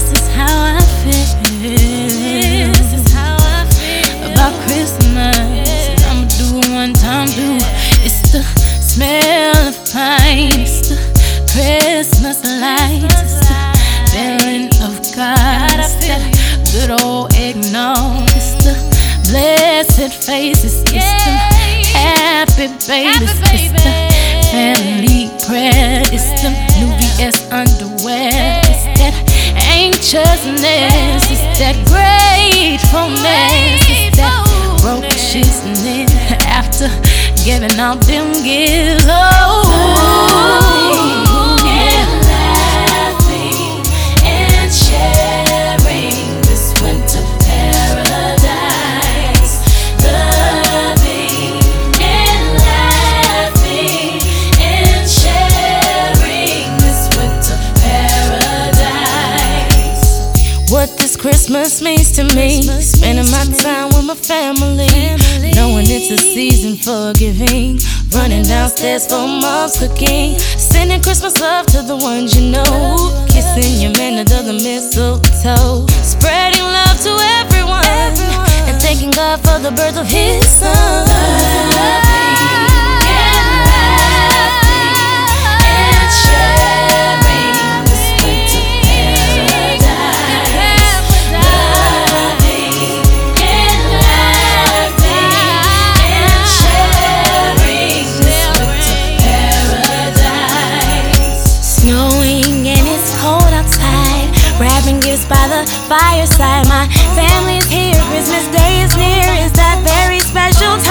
This is how I feel. This is how I feel about Christmas. And I'ma do one time, do. It's the smell of pine. It's the Christmas lights. It's the feeling of God. It's that good old eggnog. It's the blessed faces. It's the happy babies. It's the family giving all them gifts. Christmas means to me, spending my time with my family, knowing it's a season for giving, running downstairs for mom's cooking, sending Christmas love to the ones you know, kissing your man under the mistletoe, spreading love to everyone, and thanking God for the birth of His son. By the fireside. My family's here. Christmas Day is near. It's that very special time.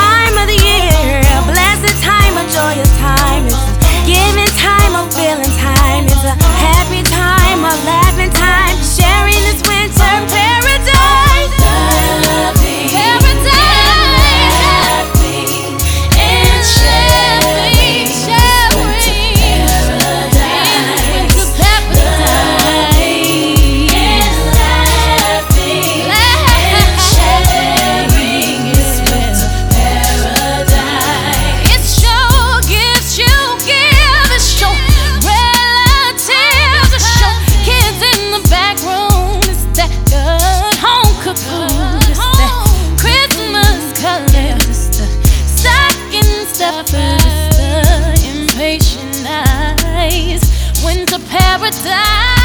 a paradise.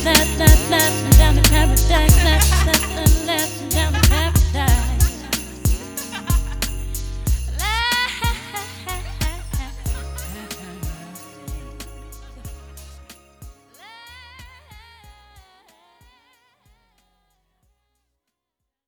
slap, slap, slap, down the paradise, slap, slap.